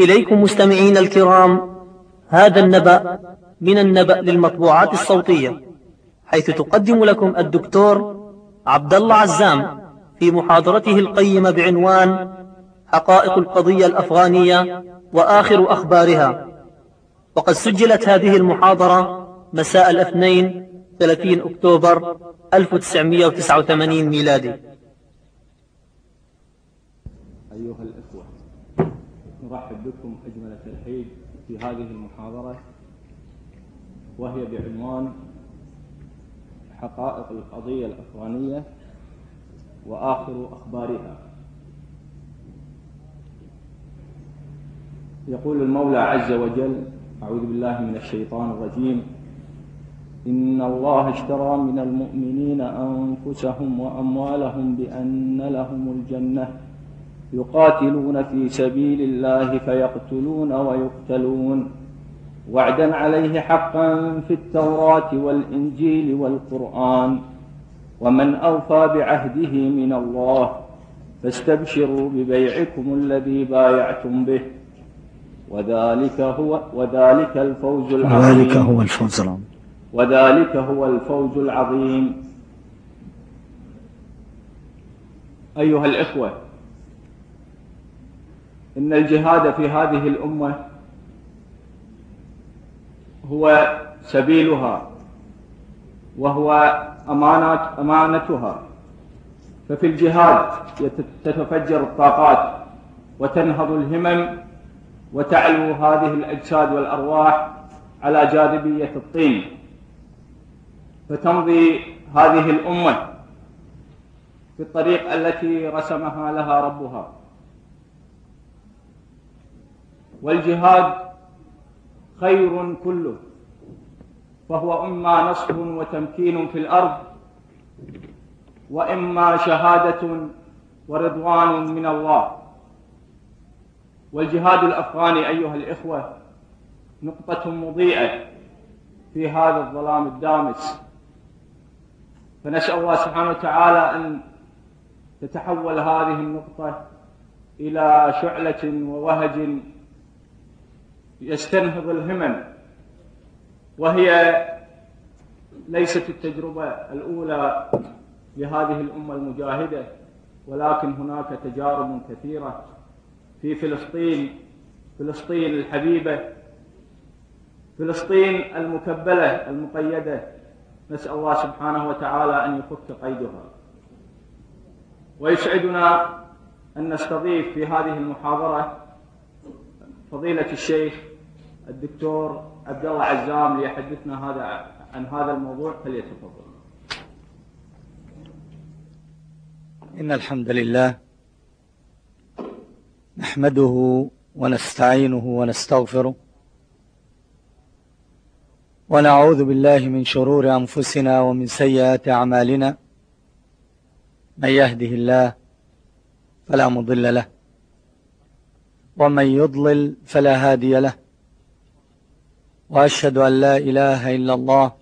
إليكم مستمعين الكرام هذا النبأ من النبأ للمطبوعات الصوتية حيث تقدم لكم الدكتور عبد الله عزام في محاضرته القيمة بعنوان حقائق القضية الأفغانية وآخر أخبارها. وقد سجلت هذه المحاضرة مساء الاثنين 30 أكتوبر 1989 ميلادي. أيها نرحب بكم أجمل ترحيب في هذه المحاضرة وهي بعنوان حقائق القضية الأفغانية وآخر أخبارها. يقول المولى عز وجل أعوذ بالله من الشيطان الرجيم. إن الله اشترى من المؤمنين أنفسهم وأموالهم بأن لهم الجنة يقاتلون في سبيل الله فيقتلون ويقتلون. وعدا عليه حقا في التوراة والإنجيل والقرآن. ومن أوفى بعهده من الله فاستبشروا ببيعكم الذي بايعتم به. وذلك هو وذلك الفوز العظيم. وذلك هو الفوز العظيم. وذلك هو الفوز العظيم. أيها الإخوة إن الجهاد في هذه الأمة هو سبيلها وهو أمانات أمانتها. ففي الجهاد تتفجر الطاقات وتنهض الهمم وتعلو هذه الأجساد والأرواح على جاذبية الطين. فتمضي هذه الأمة في الطريق التي رسمها لها ربها. والجهاد خير كله فهو إما نصر وتمكين في الأرض وإما شهادة ورضوان من الله. والجهاد الأفغاني أيها الإخوة نقطة مضيئة في هذا الظلام الدامس. فنسأل الله سبحانه وتعالى أن تتحول هذه النقطة إلى شعلة ووهج يستنهض الهمم وهي ليست التجربة الأولى لهذه الأمة المجاهدة ولكن هناك تجارب كثيرة في فلسطين فلسطين الحبيبة فلسطين المكبلة المقيدة. نسأل الله سبحانه وتعالى أن يفك قيدها. ويسعدنا أن نستضيف في هذه المحاضرة فضيلة الشيخ الدكتور عبد الله عزام ليحدثنا هذا عن هذا الموضوع فليتفضل. إن الحمد لله نحمده ونستعينه ونستغفره ونعوذ بالله من شرور أنفسنا ومن سيئات أعمالنا من يهده الله فلا مضل له ومن يضلل فلا هادي له وأشهد أن لا إله إلا الله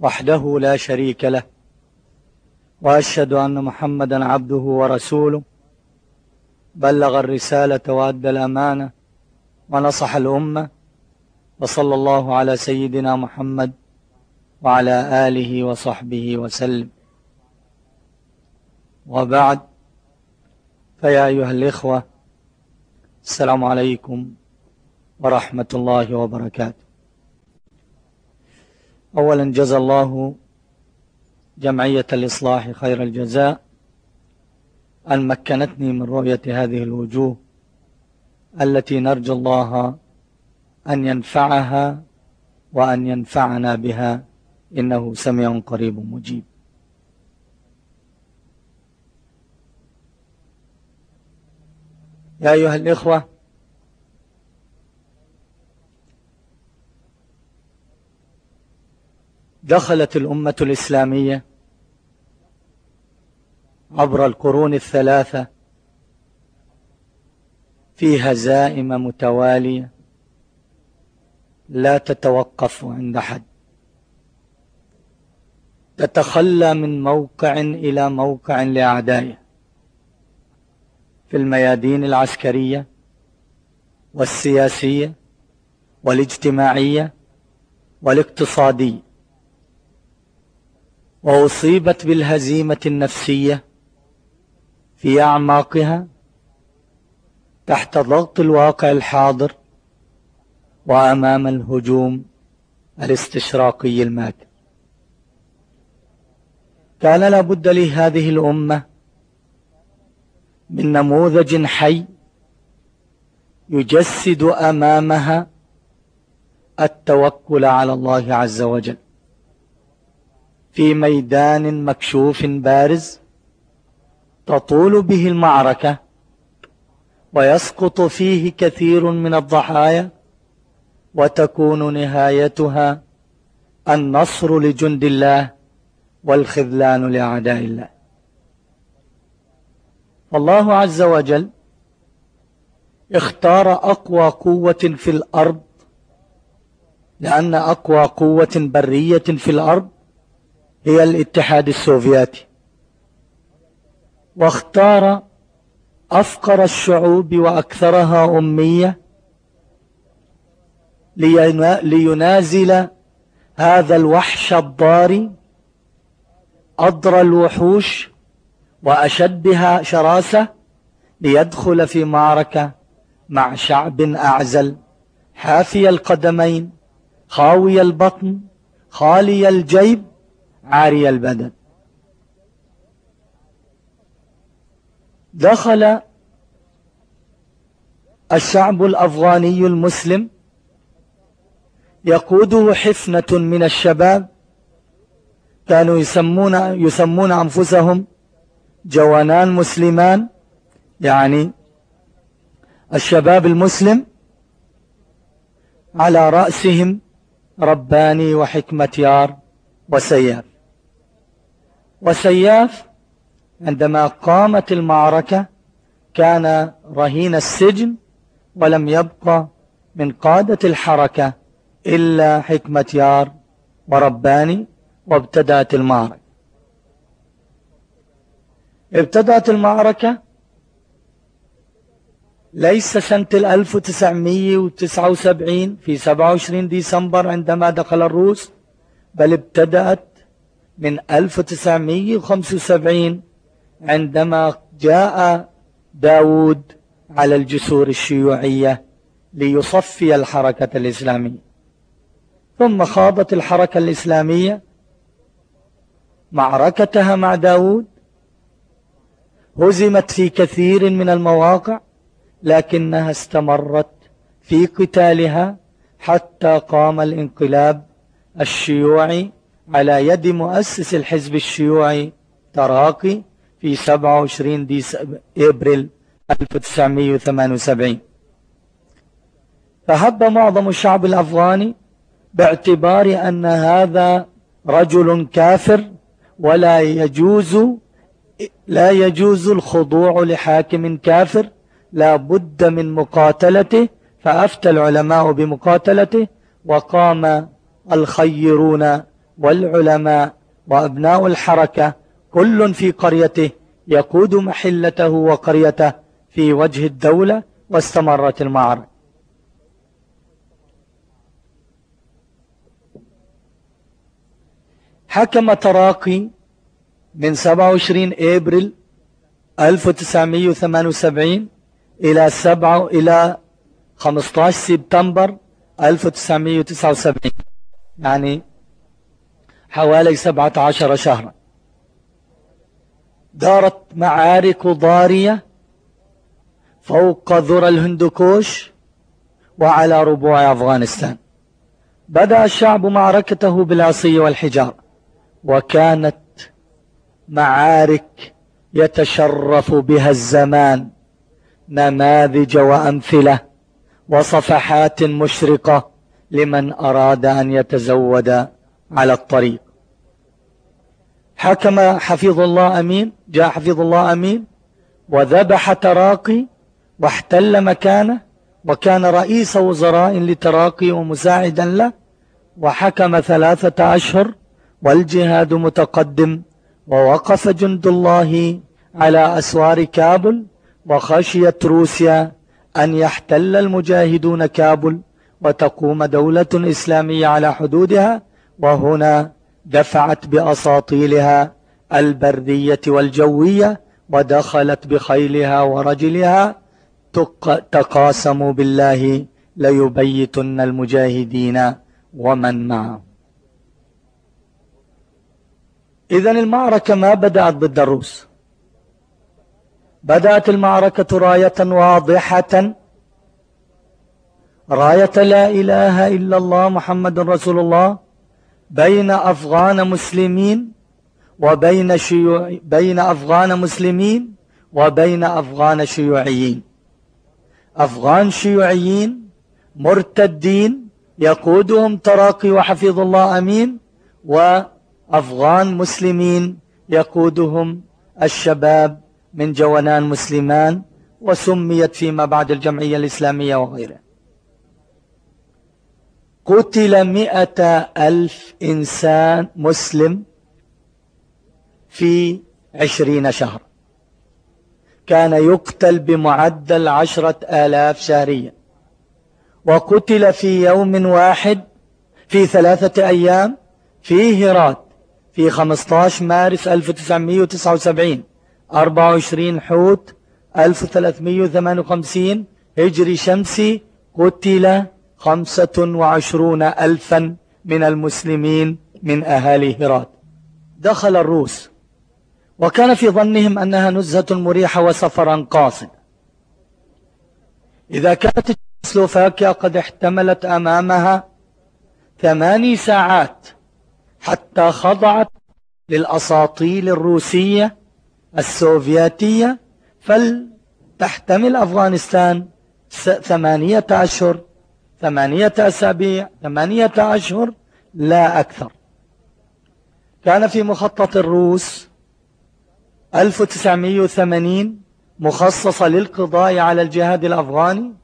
وحده لا شريك له وأشهد أن محمدا عبده ورسوله. بلغ الرسالة وأدى الأمانة ونصح الأمة وصلى الله على سيدنا محمد وعلى آله وصحبه وسلم. وبعد فيا أيها الإخوة السلام عليكم. ورحمة الله وبركاته. أولا جزى الله جمعية الإصلاح خير الجزاء. أن مكنتني من رؤية هذه الوجوه التي نرجو الله أن ينفعها وأن ينفعنا بها. إنه سميع قريب مجيب. يا أيها الإخوة دخلت الأمة الإسلامية عبر القرون الثلاثة في هزائم متوالية لا تتوقف عند حد. تتخلى من موقع إلى موقع لأعدائه في الميادين العسكرية والسياسية والاجتماعية والاقتصادية. وأصيبت بالهزيمة النفسية في أعماقها تحت ضغط الواقع الحاضر وأمام الهجوم الاستشراقي الماكر كان لابد لهذه الأمة من نموذج حي يجسد أمامها التوكل على الله عز وجل. في ميدان مكشوف بارز تطول به المعركة ويسقط فيه كثير من الضحايا وتكون نهايتها النصر لجند الله والخذلان لأعداء الله. الله عز وجل اختار أقوى قوة في الأرض لأن أقوى قوة برية في الأرض هي الاتحاد السوفياتي. واختار أفقر الشعوب وأكثرها أمية لينازل هذا الوحش الضاري أضر الوحوش وأشدها شراسة ليدخل في معركة مع شعب أعزل. حافي القدمين خاوي البطن خالي الجيب عاري البدن. دخل الشعب الأفغاني المسلم يقوده حفنة من الشباب. كانوا يسمون, يسمون أنفسهم جوانان مسلمان. يعني الشباب المسلم على رأسهم رباني وحكمة يار وسياف وسياف عندما قامت المعركة كان رهين السجن ولم يبقى من قادة الحركة إلا حكمة يار ورباني وابتدأت المعركة. ابتدأت المعركة ليس سنة 1979 في 27 ديسمبر عندما دخل الروس بل ابتدأت من 1975 عندما جاء داود على الجسور الشيوعية ليصفي الحركة الإسلامية. ثم خاضت الحركة الإسلامية معركتها مع داود. هزمت في كثير من المواقع لكنها استمرت في قتالها حتى قام الانقلاب الشيوعي على يد مؤسس الحزب الشيوعي تراقي في 27 إبريل 1978 فهب معظم الشعب الأفغاني باعتبار أن هذا رجل كافر ولا يجوز لا يجوز الخضوع لحاكم كافر لا بد من مقاتلته فأفتى العلماء بمقاتلته وقام الخيرون والعلماء وأبناء الحركة كل في قريته يقود محلته وقريته في وجه الدولة واستمرت المعركة. حكم تراقي من 27 إبريل 1978 إلى 7 إلى 15 سبتمبر 1979 يعني حوالي 17 شهرا. دارت معارك ضارية فوق ذرى الهندوكوش وعلى ربوع أفغانستان. بدأ الشعب معركته بالعصي والحجار وكانت معارك يتشرف بها الزمان نماذج وأمثلة وصفحات مشرقة لمن أراد أن يتزود على الطريق. حكم حفظ الله أمين جاء حفظ الله أمين وذبح تراقي واحتل مكانه وكان رئيس وزراء لتراقي ومساعدا له وحكم ثلاثة أشهر والجهاد متقدم ووقف جند الله على أسوار كابل وخشيت روسيا أن يحتل المجاهدون كابل وتقوم دولة إسلامية على حدودها وهنا دفعت بأساطيلها البرية والجوية ودخلت بخيلها ورجلها تقاسموا بالله ليبيتن المجاهدين ومن معهم إذا المعركة ما بدأت ضد الروس بدأت المعركة راية واضحة. راية لا إله إلا الله محمد رسول الله. بين أفغان مسلمين وبين شيوع بين أفغان مسلمين وبين أفغان شيوعيين. أفغان شيوعيين مرتدين يقودهم تراقي وحفظ الله أمين وأفغان مسلمين يقودهم الشباب من جولان مسلمان وسميت فيما بعد الجمعية الإسلامية وغيرها. قتل مئة ألف إنسان مسلم في عشرين شهر. كان يقتل بمعدل عشرة آلاف شهريا. وقتل في يوم واحد في ثلاثة أيام في هرات في 15 مارس 1979 24 حوت 1358 هجري شمسي قتل خمسة وعشرون ألفا من المسلمين من أهالي هرات. دخل الروس وكان في ظنهم أنها نزهة مريحة وسفرا قاصد. إذا كانت سلوفاكيا قد احتملت أمامها ثماني ساعات حتى خضعت للأساطيل الروسية السوفياتية فلتحتمل أفغانستان ثمانية أشهر ثمانية أسابيع ثمانية أشهر لا أكثر. كان في مخطط الروس 1980 مخصصة للقضاء على الجهاد الأفغاني.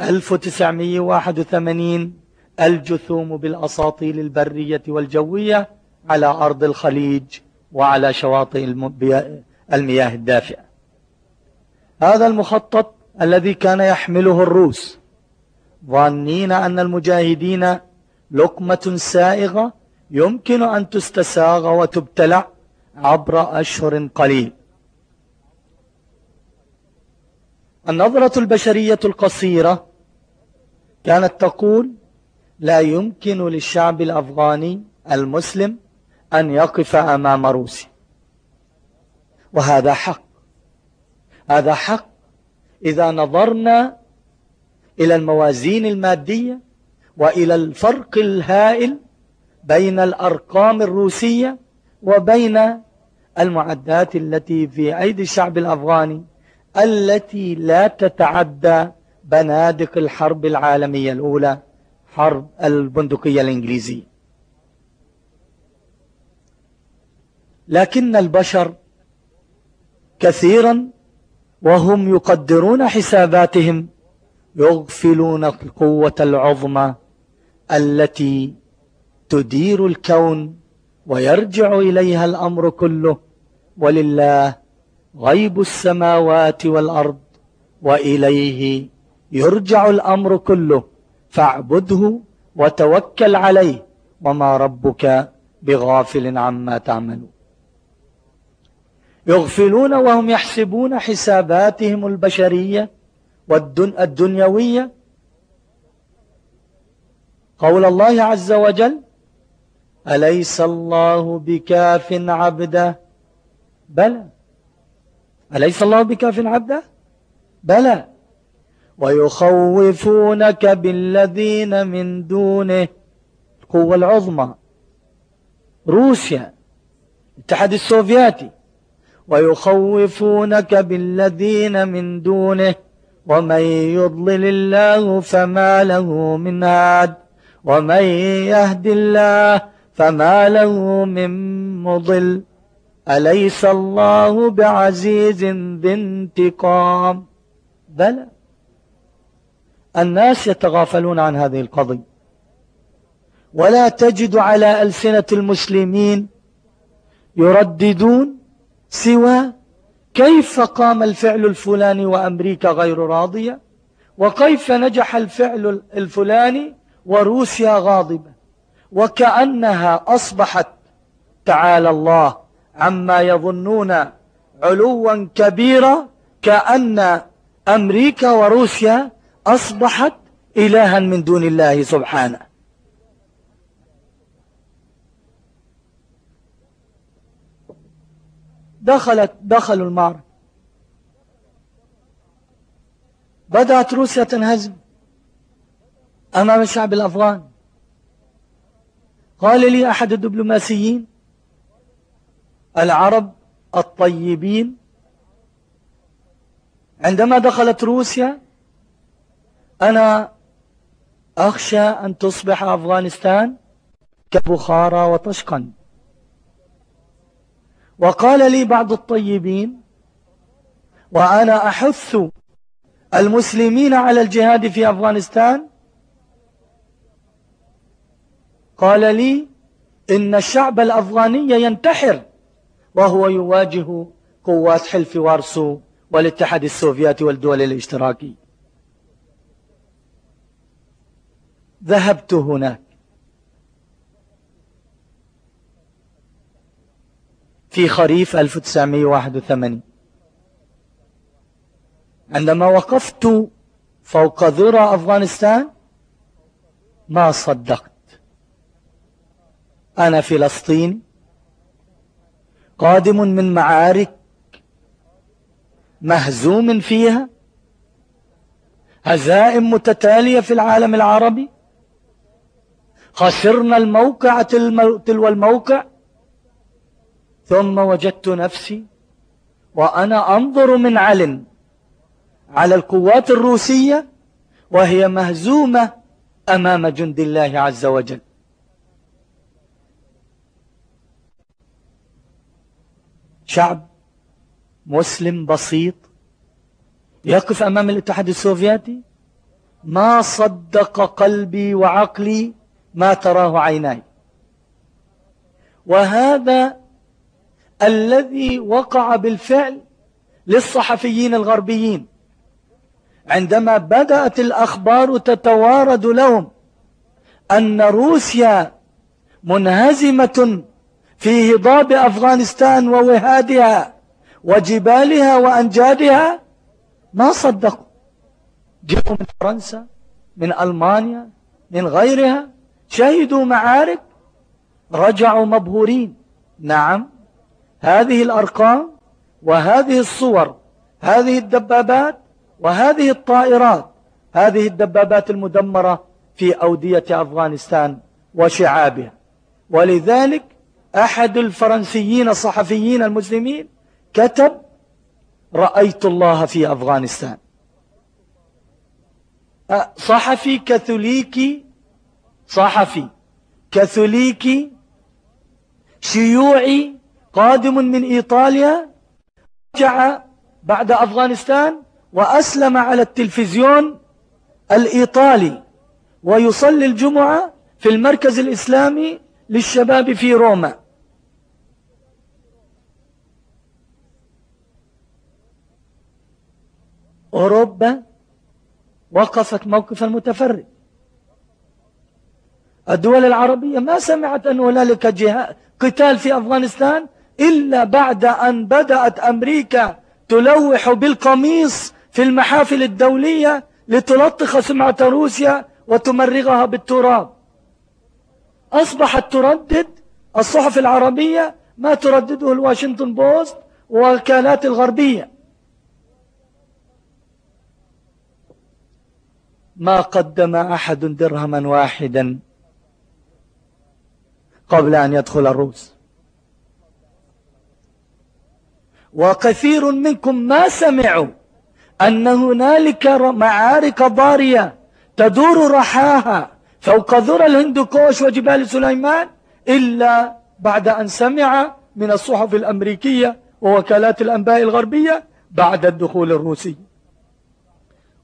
1981 الجثوم بالأساطيل البرية والجوية على أرض الخليج وعلى شواطئ المياه الدافئة. هذا المخطط الذي كان يحمله الروس. ظانين أن المجاهدين لقمة سائغة يمكن أن تستساغ وتبتلع عبر أشهر قليل. النظرة البشرية القصيرة كانت تقول لا يمكن للشعب الأفغاني المسلم أن يقف أمام روسيا. وهذا حق. هذا حق إذا نظرنا إلى الموازين المادية وإلى الفرق الهائل بين الأرقام الروسية وبين المعدات التي في أيدي الشعب الأفغاني التي لا تتعدى بنادق الحرب العالمية الأولى حرب البندقية الإنجليزية. لكن البشر كثيرا وهم يقدرون حساباتهم يغفلون القوة العظمى التي تدير الكون ويرجع إليها الأمر كله. ولله غيب السماوات والأرض وإليه يرجع الأمر كله. فاعبده وتوكل عليه. وما ربك بغافل عما تعملون. يغفلون وهم يحسبون حساباتهم البشرية والدنيوية قول الله عز وجل أليس الله بكاف عبده؟ بلى. أليس الله بكاف عبده؟ بلى. ويخوفونك بالذين من دونه. القوة العظمى. روسيا الاتحاد السوفياتي. ويخوفونك بالذين من دونه. ومن يضلل الله فما له من هاد ومن يهد الله فما له من مضل. أليس الله بعزيز ذي انتقام؟ بلى. الناس يتغافلون عن هذه القضية. ولا تجد على ألسنة المسلمين يرددون سوى كيف قام الفعل الفلاني وأمريكا غير راضية؟ وكيف نجح الفعل الفلاني وروسيا غاضبة؟ وكأنها أصبحت تعالى الله عما يظنون علوا كبيرا كأن أمريكا وروسيا أصبحت إلها من دون الله سبحانه. دخلت دخلوا المعركة بدأت روسيا تنهزم أمام الشعب الأفغاني قال لي أحد الدبلوماسيين العرب الطيبين. عندما دخلت روسيا أنا أخشى أن تصبح أفغانستان كبخارى وطشقا. وقال لي بعض الطيبين وأنا أحث المسلمين على الجهاد في أفغانستان. قال لي إن الشعب الأفغاني ينتحر وهو يواجه قوات حلف وارسو والاتحاد السوفيتي والدول الاشتراكية ذهبت هناك. في خريف 1981 عندما وقفت فوق ذرى أفغانستان ما صدقت. أنا فلسطيني قادم من معارك مهزوم فيها هزائم متتالية في العالم العربي. خسرنا الموقع تلو الموقع ثم وجدت نفسي وأنا أنظر من علن على القوات الروسية وهي مهزومة أمام جند الله عز وجل. شعب مسلم بسيط يقف أمام الاتحاد السوفيتي. ما صدق قلبي وعقلي ما تراه عيناي. وهذا الذي وقع بالفعل للصحفيين الغربيين. عندما بدأت الأخبار تتوارد لهم أن روسيا منهزمة في هضاب أفغانستان ووهادها وجبالها وأنجادها ما صدقوا. جاءوا من فرنسا من ألمانيا من غيرها شهدوا معارك رجعوا مبهورين. نعم هذه الأرقام وهذه الصور هذه الدبابات وهذه الطائرات هذه الدبابات المدمرة في أودية أفغانستان وشعابها. ولذلك أحد الفرنسيين الصحفيين المسلمين كتب رأيت الله في أفغانستان. صحفي كاثوليكي صحفي كاثوليكي شيوعي قادم من إيطاليا رجع بعد أفغانستان وأسلم على التلفزيون الإيطالي ويصلي الجمعة في المركز الإسلامي للشباب في روما. أوروبا وقفت موقف المتفرد الدول العربية ما سمعت أن هنالك قتال في أفغانستان إلا بعد أن بدأت أمريكا تلوح بالقميص في المحافل الدولية لتلطخ سمعة روسيا وتمرغها بالتراب. أصبحت تردد الصحف العربية ما تردده الواشنطن بوست والوكالات الغربية. ما قدم أحد درهما واحدا قبل أن يدخل الروس. وكثير منكم ما سمعوا أن هنالك معارك ضارية تدور رحاها فوق ذرى الهندوكوش وجبال سليمان إلا بعد أن سمع من الصحف الأمريكية ووكالات الأنباء الغربية بعد الدخول الروسي.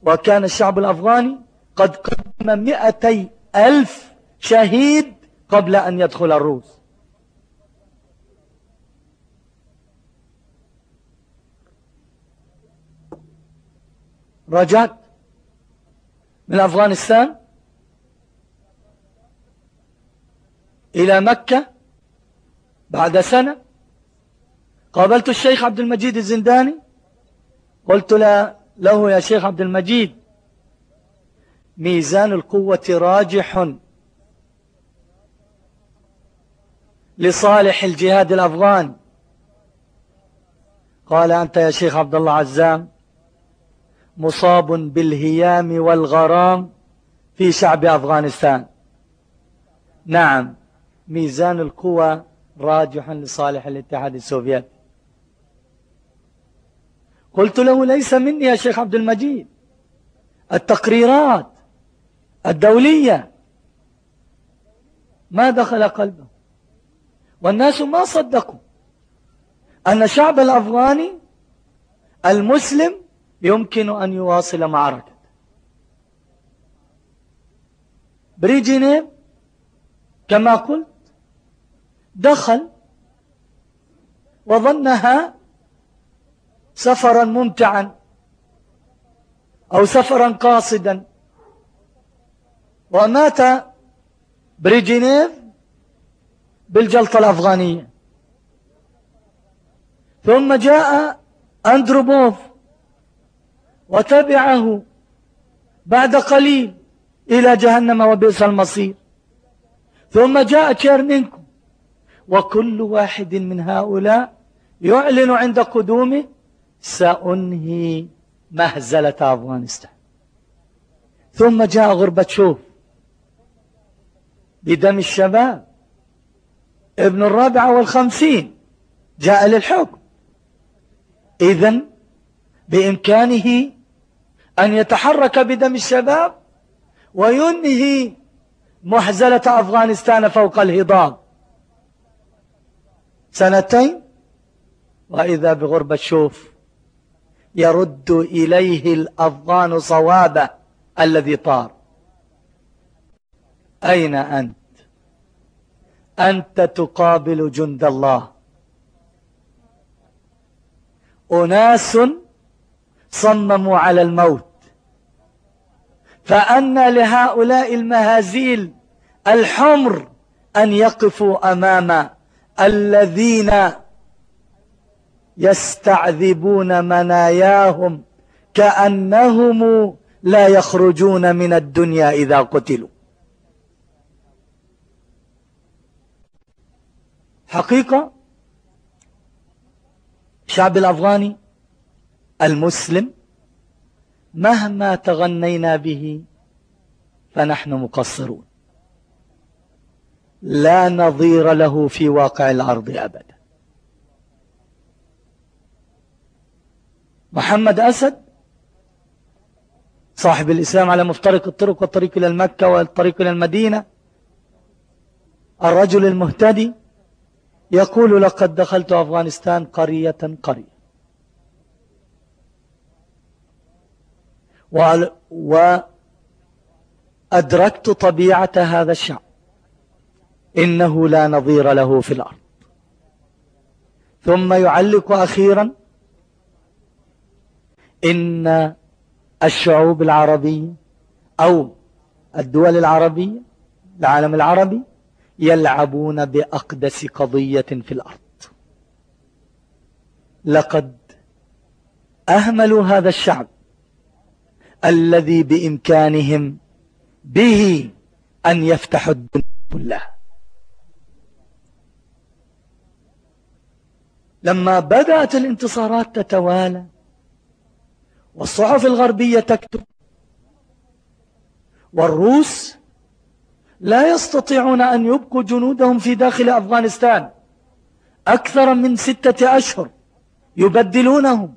وكان الشعب الأفغاني قد قدم مئتي ألف شهيد قبل أن يدخل الروس. رجعت من أفغانستان إلى مكة بعد سنة. قابلت الشيخ عبد المجيد الزنداني. قلت له يا شيخ عبد المجيد ميزان القوة راجح لصالح الجهاد الأفغاني قال أنت يا شيخ عبد الله عزام مصاب بالهيام والغرام في شعب أفغانستان. نعم ميزان القوى راجح لصالح الاتحاد السوفيتي قلت له ليس مني يا شيخ عبد المجيد. التقريرات الدولية ما دخل قلبه. والناس ما صدقوا أن الشعب الأفغاني المسلم يمكن أن يواصل معركة. بريجينيف كما قلت دخل وظنها سفرا ممتعا أو سفرا قاصدا. ومات بريجينيف بالجلطة الأفغانية. ثم جاء أندروبوف وتبعه بعد قليل إلى جهنم وبئس المصير. ثم جاء تشيرنينكو وكل واحد من هؤلاء يعلن عند قدومه سأنهي مهزلة أفغانستان. ثم جاء غربتشوف بدم الشباب. ابن الرابعة والخمسين جاء للحكم. إذن بإمكانه أن يتحرك بدم الشباب وينهي محزلة أفغانستان فوق الهضاب. سنتين؟ وإذا بغربة شوف يرد إليه الأفغان صوابه الذي طار. أين أنت؟ أنت تقابل جند الله. أناس صمموا على الموت. فأن لهؤلاء المهازيل الحمر أن يقفوا أمام الذين يستعذبون مناياهم كأنهم لا يخرجون من الدنيا إذا قتلوا. حقيقة؟ الشعب الأفغاني المسلم مهما تغنينا به فنحن مقصرون. لا نظير له في واقع الأرض أبدا. محمد أسد صاحب الإسلام على مفترق الطرق والطريق إلى المكة والطريق إلى المدينة الرجل المهتدي يقول لقد دخلت أفغانستان قرية قرية. وأدركت طبيعة هذا الشعب إنه لا نظير له في الأرض. ثم يعلق أخيرا إن الشعوب العربية أو الدول العربية العالم العربي يلعبون بأقدس قضية في الأرض. لقد أهملوا هذا الشعب الذي بإمكانهم به أن يفتحوا الدنيا كلها. لما بدأت الانتصارات تتوالى والصحف الغربية تكتب والروس لا يستطيعون أن يبقوا جنودهم في داخل أفغانستان. أكثر من ستة أشهر يبدلونهم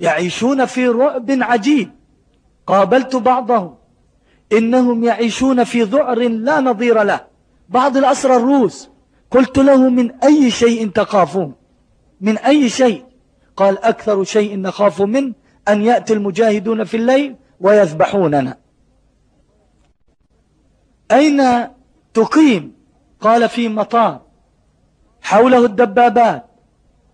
يعيشون في رعب عجيب. قابلت بعضهم إنهم يعيشون في ذعر لا نظير له. بعض الأسرى الروس قلت له من أي شيء تخافون؟ من أي شيء؟ قال أكثر شيء نخاف منه أن يأتي المجاهدون في الليل ويذبحوننا. أين تقيم؟ قال في مطار. حوله الدبابات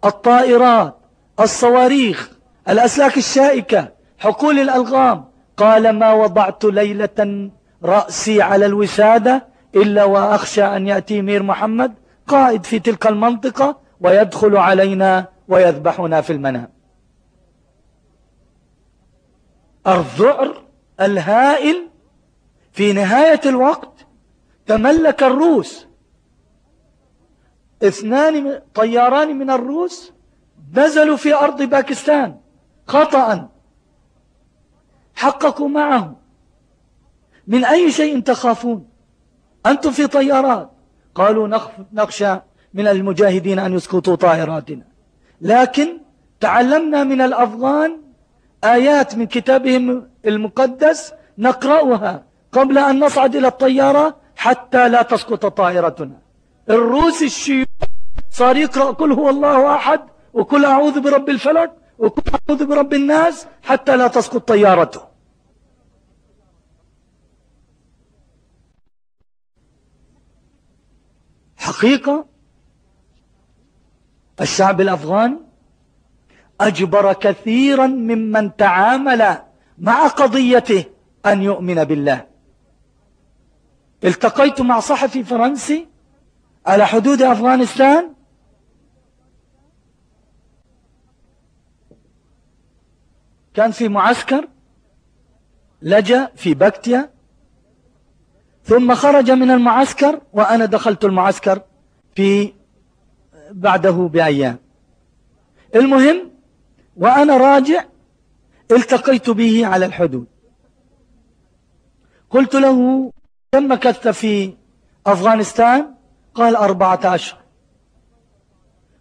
الطائرات الصواريخ الأسلاك الشائكة حقول الألغام قال ما وضعت ليلة رأسي على الوسادة إلا وأخشى أن يأتي مير محمد قائد في تلك المنطقة ويدخل علينا ويذبحنا في المنام. الذعر الهائل في نهاية الوقت تملك الروس. اثنان طياران من الروس نزلوا في أرض باكستان خطأ. حققوا معه من أي شيء تخافون؟ أنتم في طيارات. قالوا نخشى من المجاهدين أن يسقطوا طائراتنا. لكن تعلمنا من الأفغان آيات من كتابهم المقدس نقرأها قبل أن نصعد إلى الطيارة حتى لا تسقط طائرتنا. الروس الشيوخ صار يقرأ كل هو الله أحد وكل أعوذ برب الفلك وكل أعوذ برب الناس حتى لا تسقط طيارته. حقيقة؟ الشعب الأفغاني أجبر كثيرا ممن تعامل مع قضيته أن يؤمن بالله. التقيت مع صحفي فرنسي على حدود أفغانستان. كان في معسكر لجأ في بكتيا. ثم خرج من المعسكر وأنا دخلت المعسكر في بعده بأيام. المهم وأنا راجع التقيت به على الحدود. قلت له كم مكثت في أفغانستان؟ قال أربعة أشهر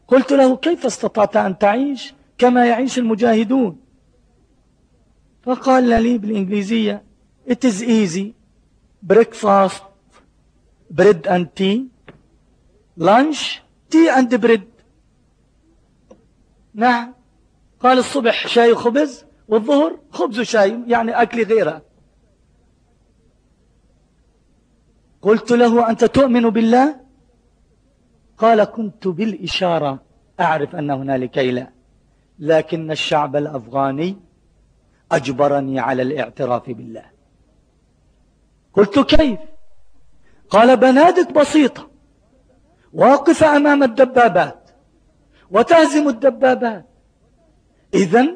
قلت له كيف استطعت أن تعيش كما يعيش المجاهدون؟ فقال لي بالإنجليزية it is easy. Breakfast bread and tea lunch tea and bread. نعم. قال الصبح شاي وخبز والظهر خبز وشاي يعني أكل غيره. قلت له أنت تؤمن بالله؟ قال كنت بالإشارة أعرف أن هنالك إله لكن الشعب الأفغاني أجبرني على الاعتراف بالله. قلت كيف؟ قال بنادق بسيطة. واقفة أمام الدبابات. وتهزم الدبابات. إذا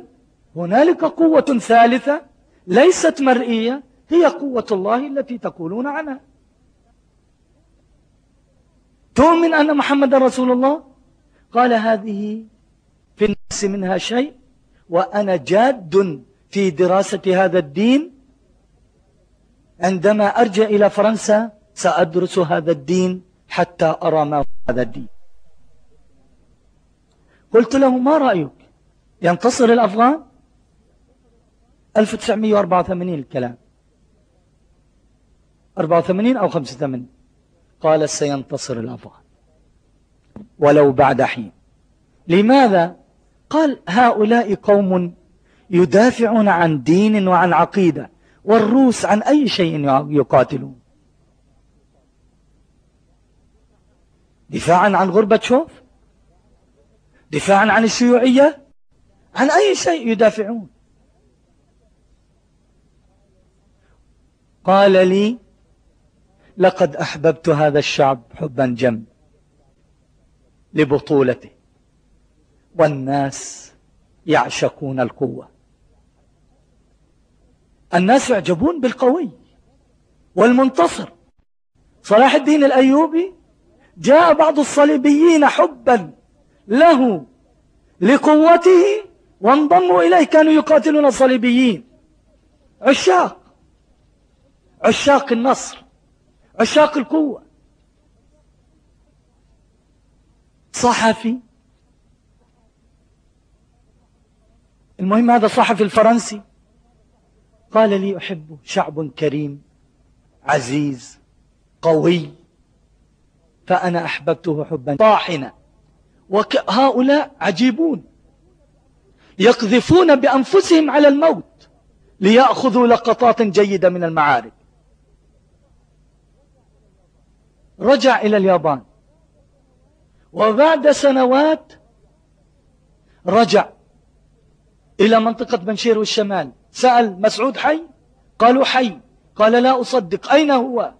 هنالك قوة ثالثة ليست مرئية هي قوة الله التي تقولون عنها. تؤمن أن محمد رسول الله؟ قال هذه في النفس منها شيء وأنا جاد في دراسة هذا الدين عندما أرجع إلى فرنسا سأدرس هذا الدين حتى أرى ما هو هذا الدين. قلت له ما رأيك؟ ينتصر الأفغان؟ 1984 الكلام. 84 أو 85 قال سينتصر الأفغان. ولو بعد حين. لماذا؟ قال هؤلاء قوم يدافعون عن دين وعن عقيدة. والروس عن أي شيء يقاتلون. دفاعا عن غربة شوف دفاعا عن الشيوعية؟ عن أي شيء يدافعون؟ قال لي لقد أحببت هذا الشعب حبا جم لبطولته والناس يعشقون القوة. الناس يعجبون بالقوي والمنتصر. صلاح الدين الأيوبي جاء بعض الصليبيين حبا له لقوته وانضموا إليه كانوا يقاتلون الصليبيين. عشاق عشاق النصر عشاق القوة. صحفي. المهم هذا صحفي الفرنسي. قال لي أحب شعب كريم عزيز قوي فأنا أحببته حبا. طاحنا وهؤلاء عجيبون. يقذفون بأنفسهم على الموت ليأخذوا لقطات جيدة من المعارك. رجع إلى اليابان. وبعد سنوات رجع إلى منطقة بنشير والشمال. سأل مسعود حي؟ قالوا حي. قال لا أصدق. أين هو؟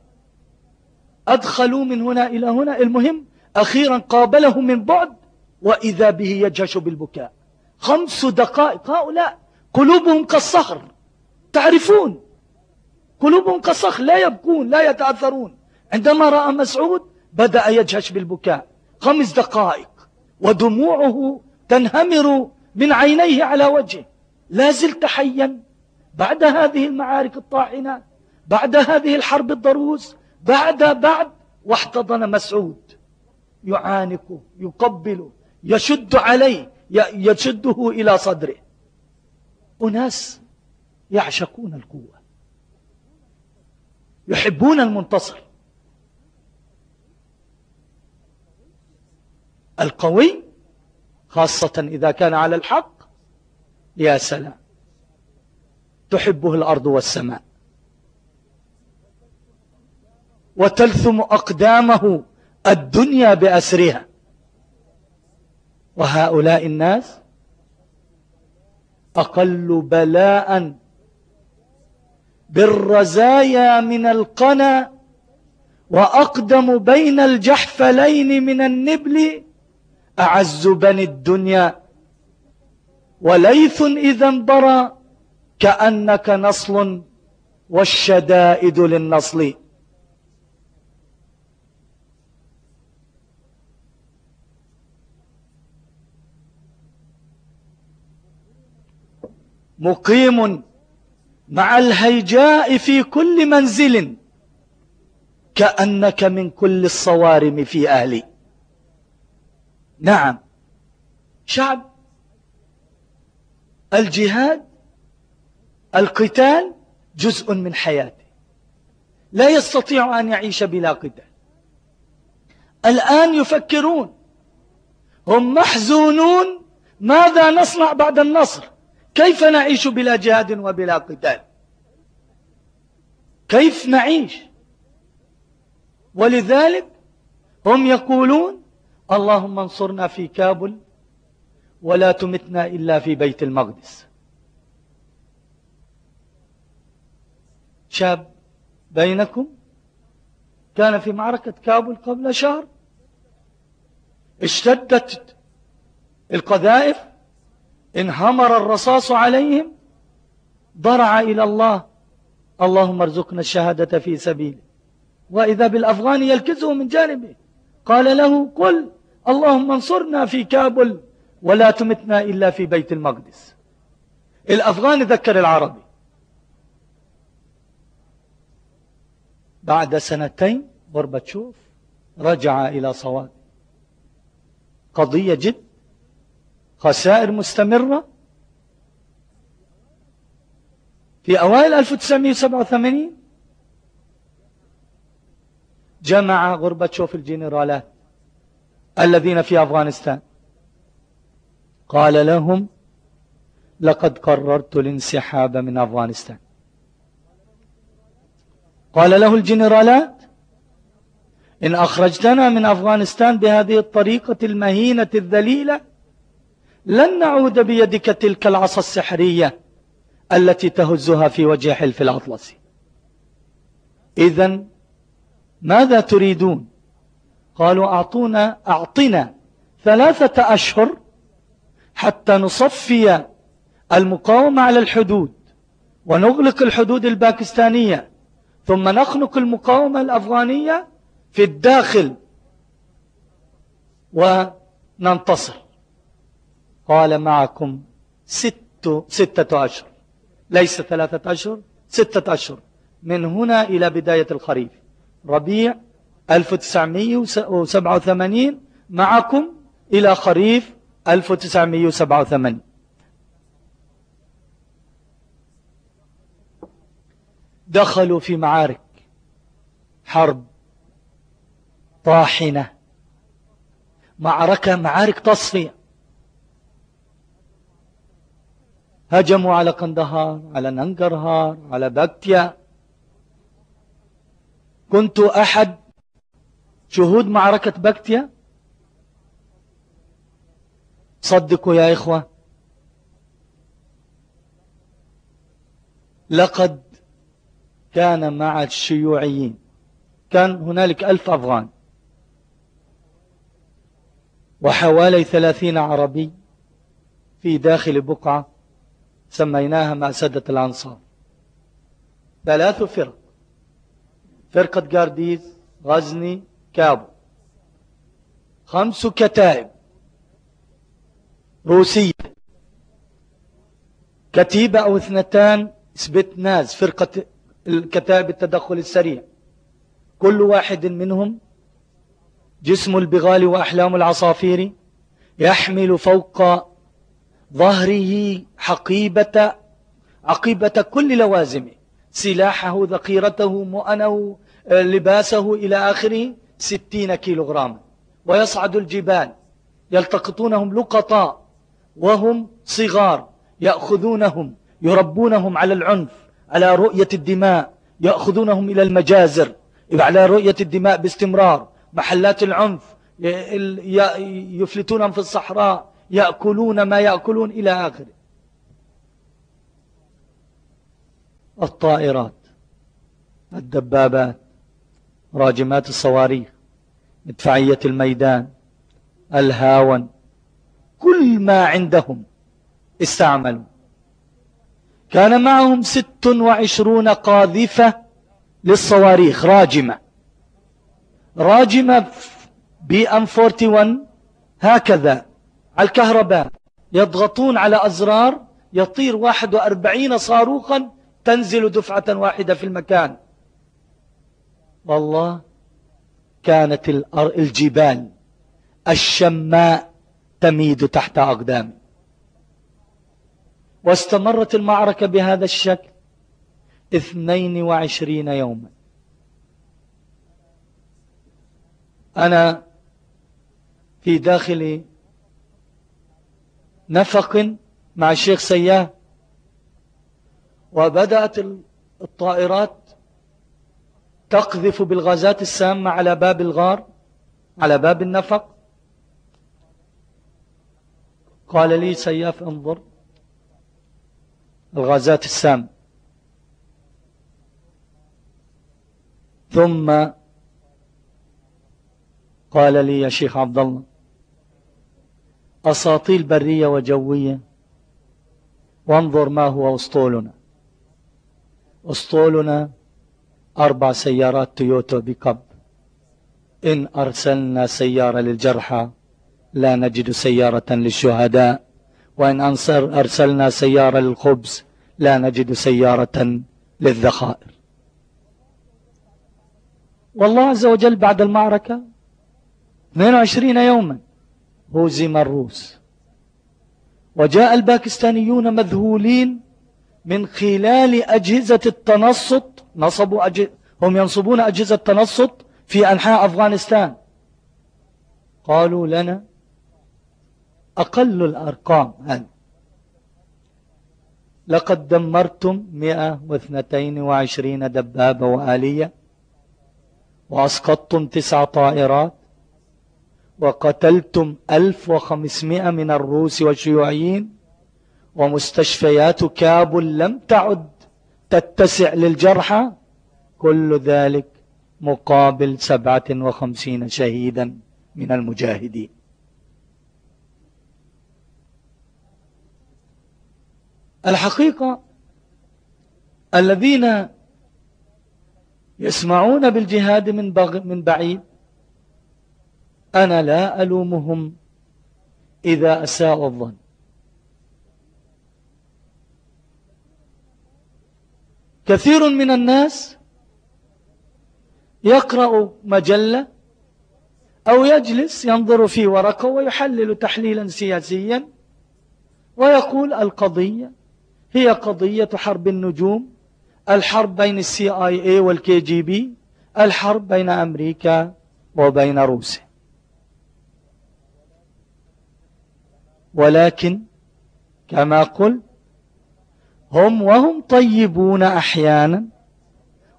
أدخلوا من هنا إلى هنا. المهم أخيرا قابله من بعد وإذا به يجهش بالبكاء. خمس دقائق. هؤلاء قلوبهم كالصخر. تعرفون؟ قلوبهم كالصخر. لا يبكون لا يتأثرون. عندما رأى مسعود بدأ يجهش بالبكاء. خمس دقائق. ودموعه تنهمر من عينيه على وجهه. لا زلت حيا. بعد هذه المعارك الطاحنة بعد هذه الحرب الضروس بعد بعد واحتضن مسعود. يعانقه يقبله يشد عليه يشده إلى صدره. أناس يعشقون القوة. يحبون المنتصر. القوي خاصة إذا كان على الحق يا سلام. تحبه الأرض والسماء. وتلثم أقدامه الدنيا بأسرها. وهؤلاء الناس أقل بلاء بالرزايا من القنا وأقدم بين الجحفلين من النبل أعز بني الدنيا. وليث إذا انبرى كأنك نصل والشدائد للنصل. مقيم مع الهيجاء في كل منزل. كأنك من كل الصوارم في أهلي نعم. شعب الجهاد القتال جزء من حياته. لا يستطيع أن يعيش بلا قتال. الآن يفكرون. هم محزونون ماذا نصنع بعد النصر؟ كيف نعيش بلا جهاد وبلا قتال؟ كيف نعيش؟ ولذلك هم يقولون اللهم انصرنا في كابل ولا تمتنا إلا في بيت المقدس. شاب بينكم؟ كان في معركة كابل قبل شهر؟ اشتدت القذائف؟ انهمر الرصاص عليهم؟ ضرع إلى الله اللهم ارزقنا الشهادة في سبيله. وإذا بالأفغان يلكزه من جانبه. قال له قل اللهم انصرنا في كابل ولا تمتنا إلا في بيت المقدس. الأفغان ذكر العربي. بعد سنتين غربتشوف رجع إلى صواب. قضية جد خسائر مستمرة. في أوائل 1987 جمع غربتشوف الجنرالات الذين في أفغانستان. قال لهم لقد قررت الانسحاب من أفغانستان. قال له الجنرالات إن أخرجتنا من أفغانستان بهذه الطريقة المهينة الذليلة لن نعود بيدك تلك العصا السحرية التي تهزها في وجه حلف الأطلسي إذا ماذا تريدون؟ قالوا أعطونا أعطنا ثلاثة أشهر حتى نصفي المقاومة على الحدود ونغلق الحدود الباكستانية. ثم نخنق المقاومة الأفغانية في الداخل وننتصر. قال معكم ست ستة أشهر. ليس ثلاثة أشهر ستة أشهر. من هنا إلى بداية الخريف. ربيع 1987 معكم إلى خريف 1987 دخلوا في معارك. حرب طاحنة معركة معارك تصفية. هجموا على قندهار على ننقرهار على بكتيا. كنت أحد شهود معركة بكتيا؟ صدقوا يا إخوة. لقد كان مع الشيوعيين. كان هنالك ألف أفغان. وحوالي ثلاثين عربي في داخل بقعة سميناها مأسدة الأنصار. ثلاث فرق. فرقة جارديز غزني كابو. خمس كتائب. روسية. كتيبة أو اثنتان سبتناز فرقة الكتائب التدخل السريع. كل واحد منهم جسم البغال وأحلام العصافير يحمل فوق ظهره حقيبة عقيبة كل لوازمه سلاحه ذخيرته مؤنه لباسه إلى آخره ستين كيلوغراما ويصعد الجبال. يلتقطونهم لقطاء. وهم صغار. يأخذونهم يربونهم على العنف. على رؤية الدماء يأخذونهم إلى المجازر. على رؤية الدماء باستمرار محلات العنف يفلتونهم في الصحراء يأكلون ما يأكلون إلى آخره. الطائرات الدبابات راجمات الصواريخ مدفعية الميدان الهاون كل ما عندهم استعملوا. كان معهم ست وعشرون قاذفة للصواريخ راجمة. راجمة بي ام 41 هكذا على الكهرباء. يضغطون على أزرار يطير 41 صاروخا تنزل دفعة واحدة في المكان. والله كانت الجبال الشماء تميد تحت أقدامي واستمرت المعركة بهذا الشكل اثنين وعشرين يوما. أنا في داخل نفق مع الشيخ سياه وبدأت الطائرات تقذف بالغازات السامة على باب الغار على باب النفق. قال لي سياف انظر. الغازات السامة ثم قال لي يا شيخ عبد الله أساطيل برية وجوية وانظر ما هو أسطولنا. أسطولنا أربع سيارات تويوتا بيكاب. إن أرسلنا سيارة للجرحى لا نجد سيارة للشهداء. وإن أنصر أرسلنا سيارة للخبز لا نجد سيارة للذخائر. والله عز وجل بعد المعركة 22 يوما هزم الروس. وجاء الباكستانيون مذهولين من خلال أجهزة التنصت نصبوا أج... هم ينصبون أجهزة تنصت في أنحاء أفغانستان. قالوا لنا أقل الأرقام هذه. لقد دمرتم 122 دبابة وآلية وأسقطتم تسع طائرات وقتلتم 1500 من الروس والشيوعيين ومستشفيات كابل لم تعد تتسع للجرحى كل ذلك مقابل سبعة وخمسين شهيدا من المجاهدين. الحقيقة الذين يسمعون بالجهاد من, من بعيد أنا لا ألومهم إذا أساءوا الظن. كثير من الناس يقرأ مجلة أو يجلس ينظر في ورقة ويحلل تحليلا سياسيا ويقول القضية هي قضية حرب النجوم الحرب بين ال CIA وال KGB الحرب بين أمريكا وبين روسيا. ولكن كما قلت هم وهم طيبون أحيانا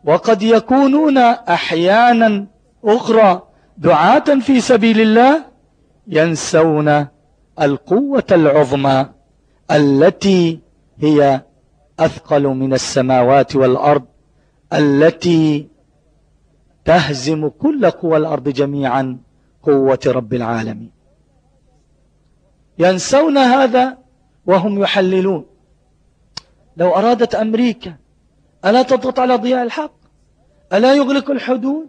وقد يكونون أحيانا أخرى دعاة في سبيل الله ينسون القوة العظمى التي هي أثقل من السماوات والأرض التي تهزم كل قوى الأرض جميعا قوة رب العالمين. ينسون هذا وهم يحللون. لو أرادت أمريكا ألا تضغط على ضياء الحق؟ ألا يغلق الحدود؟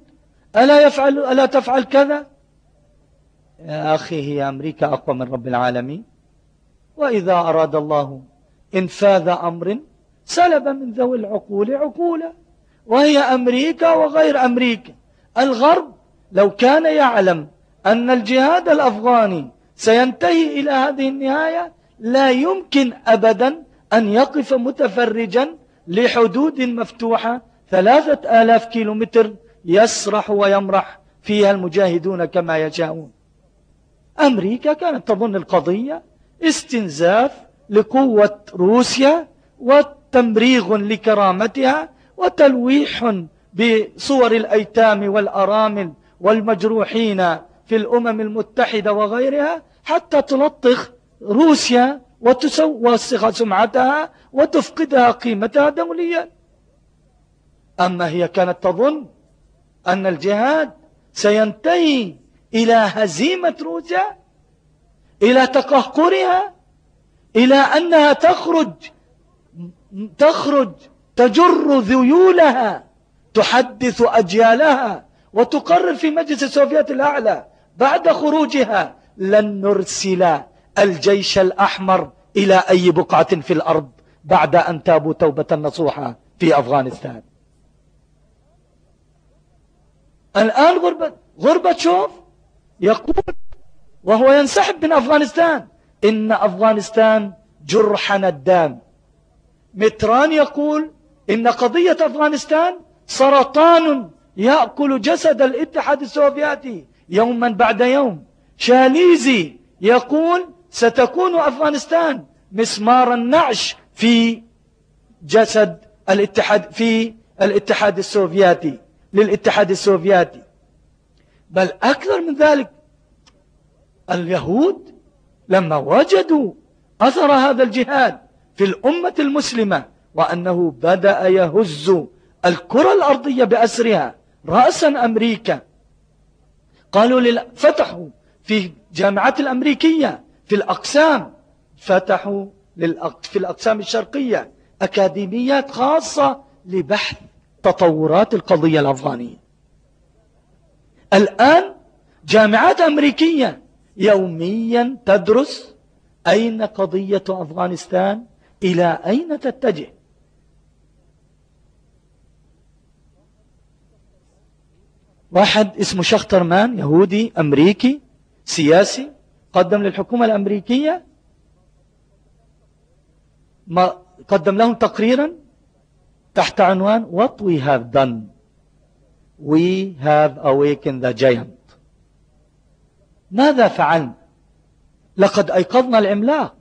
ألا, يفعل ألا تفعل كذا؟ يا أخي هي أمريكا أقوى من رب العالمين. وإذا أراد الله إنفاذ أمر سلب من ذوي العقول عقولا وهي أمريكا وغير أمريكا. الغرب لو كان يعلم أن الجهاد الأفغاني سينتهي إلى هذه النهاية لا يمكن أبدا أن يقف متفرجا لحدود مفتوحة ثلاثة آلاف كيلومتر يسرح ويمرح فيها المجاهدون كما يشاءون. أمريكا كانت تظن القضية استنزاف لقوة روسيا وتمريغ لكرامتها وتلويح بصور الأيتام والأرامل والمجروحين في الأمم المتحدة وغيرها حتى تلطخ روسيا وتوسخ سمعتها وتفقدها قيمتها دوليا. أما هي كانت تظن أن الجهاد سينتهي إلى هزيمة روسيا إلى تقهقرها إلى أنها تخرج تخرج تجر ذيولها تحدث أجيالها وتقرر في مجلس السوفيات الأعلى بعد خروجها لن نرسل الجيش الأحمر إلى أي بقعة في الأرض بعد أن تابوا توبة نصوحة في أفغانستان. الآن غربة, غربة شوف يقول وهو ينسحب من أفغانستان. إن أفغانستان جرح ندام. متران يقول إن قضية أفغانستان سرطان يأكل جسد الاتحاد السوفيتي يوما بعد يوم. شاليزي يقول ستكون أفغانستان مسمار النعش في جسد الاتحاد في الاتحاد السوفيتي للاتحاد السوفيتي بل أكثر من ذلك اليهود لما وجدوا أثر هذا الجهاد في الأمة المسلمة وأنه بدأ يهز الكرة الأرضية بأسرها رأسا أمريكا قالوا. فتحوا في جامعات الأمريكية في الأقسام فتحوا. في الأقسام الشرقية أكاديميات خاصة لبحث تطورات القضية الأفغانية الآن جامعات أمريكية يوميا تدرس أين قضية أفغانستان؟ إلى أين تتجه؟ واحد اسمه شخترمان يهودي أمريكي سياسي قدم للحكومة الأمريكية. ما قدم لهم تقريرا تحت عنوان What we have done. We have awakened the giant. ماذا فعلنا؟ لقد أيقظنا العملاق.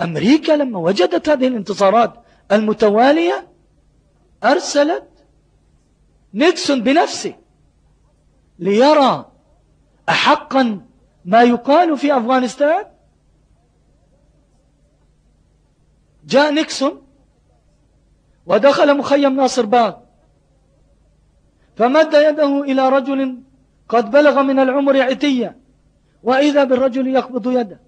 أمريكا لما وجدت هذه الانتصارات المتوالية أرسلت نيكسون بنفسه ليرى أحقا ما يقال في أفغانستان. جاء نيكسون ودخل مخيم ناصر باغ. فمد يده إلى رجل قد بلغ من العمر عتيا وإذا بالرجل يقبض يده.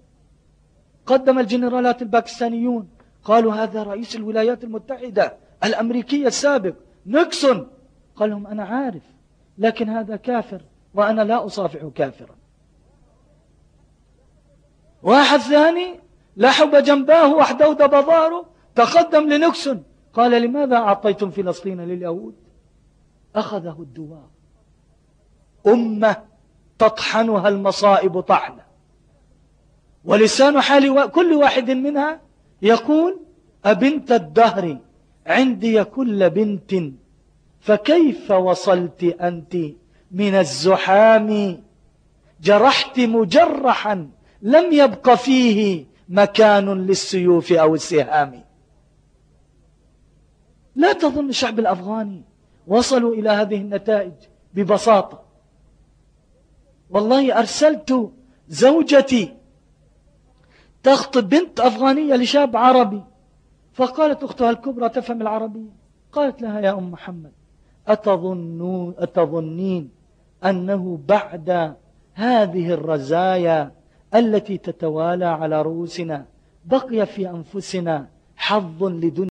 قدم الجنرالات الباكستانيون قالوا هذا رئيس الولايات المتحدة الأمريكية السابق نيكسون. قال لهم أنا عارف لكن هذا كافر وأنا لا أصافح كافرا. واحد ثاني لحب جنباه وحدود بظاره تقدم لنكسون قال لماذا أعطيتم فلسطين لليهود؟ أخذه الدواء. أمة تطحنها المصائب طحنة ولسان حال كل واحد منها يقول أبنت الدهر عندي كل بنت فكيف وصلت أنت من الزحام؟ جرحت مجرحا لم يبق فيه مكان للسيوف أو السهام. لا تظن الشعب الأفغاني وصلوا إلى هذه النتائج ببساطة. والله أرسلت زوجتي تخطب بنت أفغانية لشاب عربي فقالت أختها الكبرى تفهم العربية قالت لها يا أم محمد أتظنون أتظنين أنه بعد هذه الرزايا التي تتوالى على رؤوسنا بقي في أنفسنا حظ لدنيا